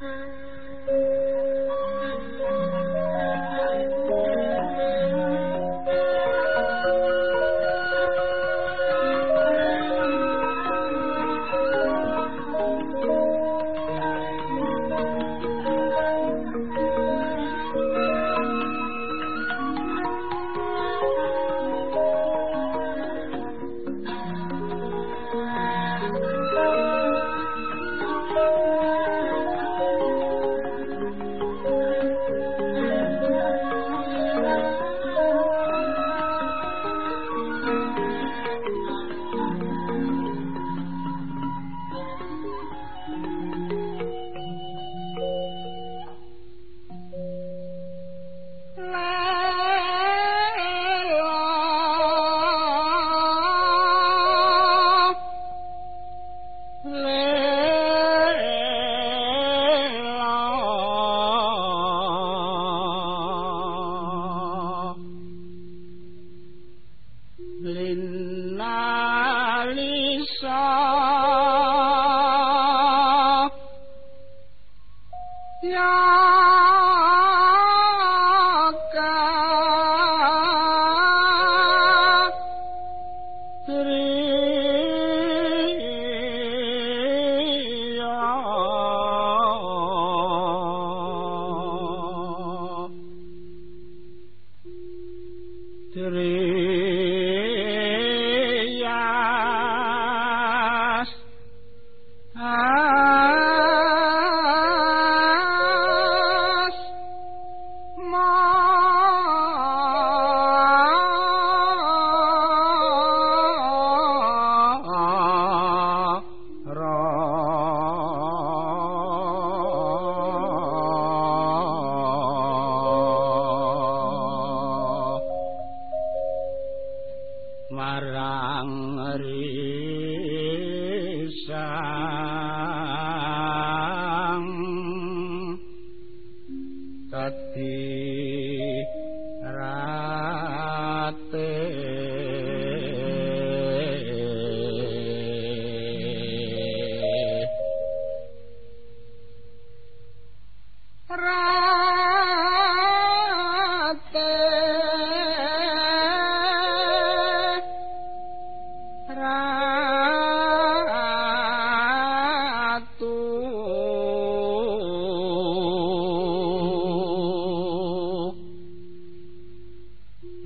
Uh...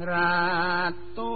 रात्तो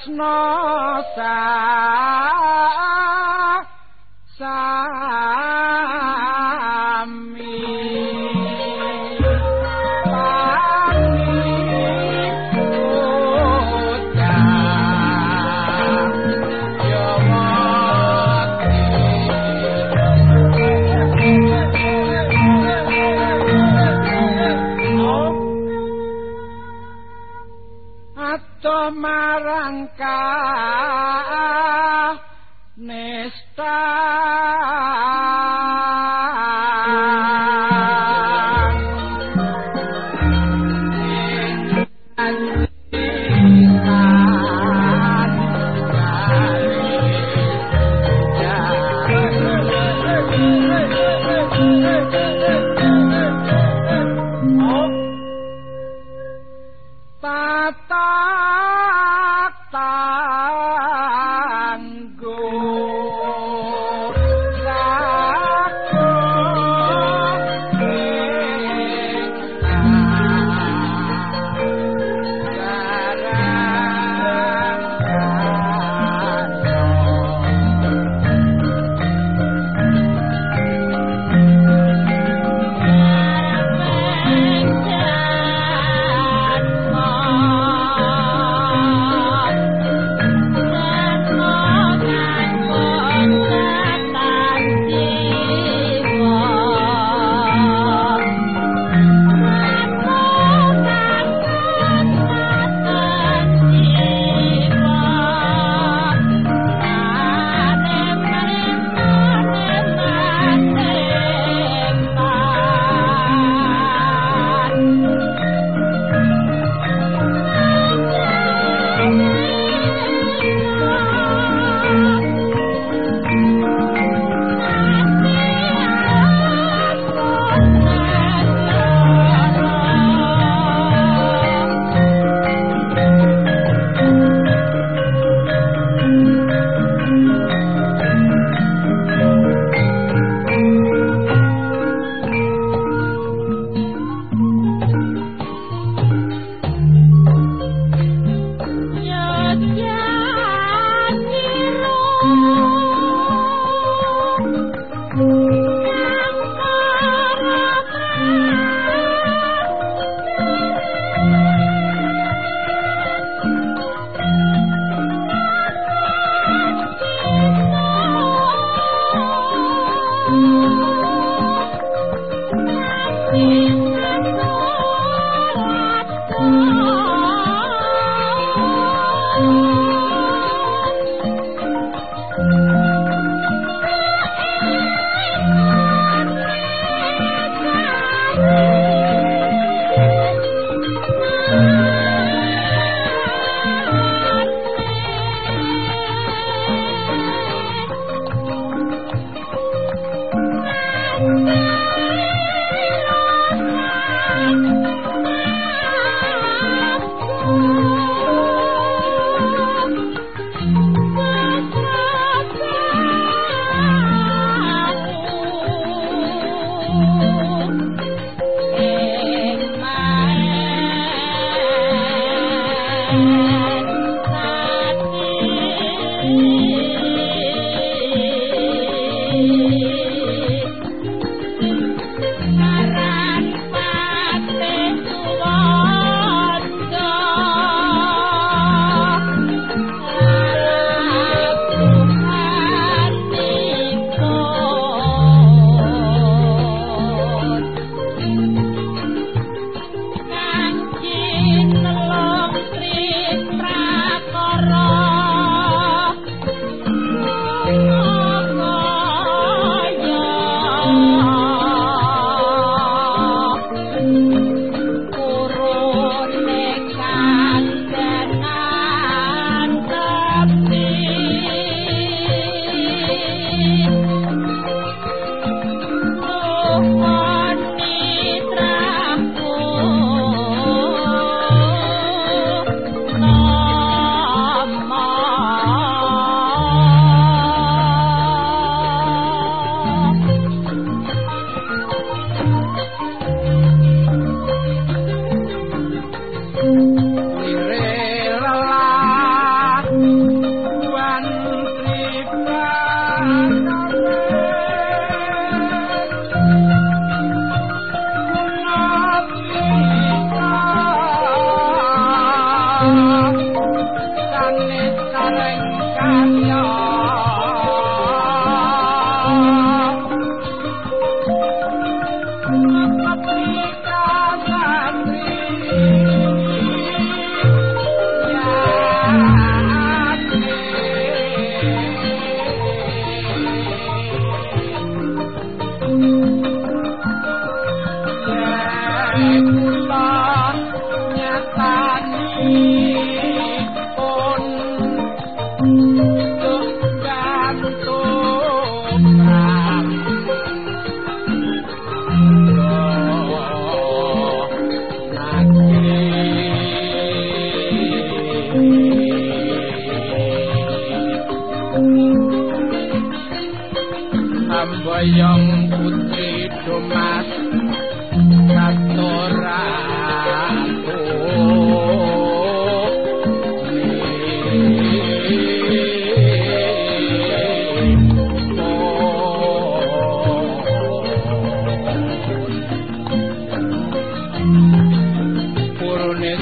Krishna.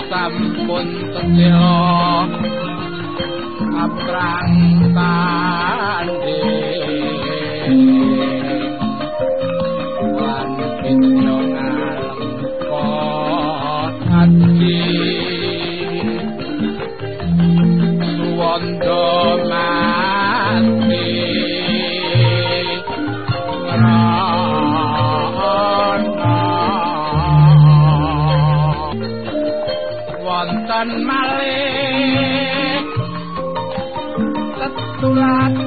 Sampun tetelo aprang wonten black.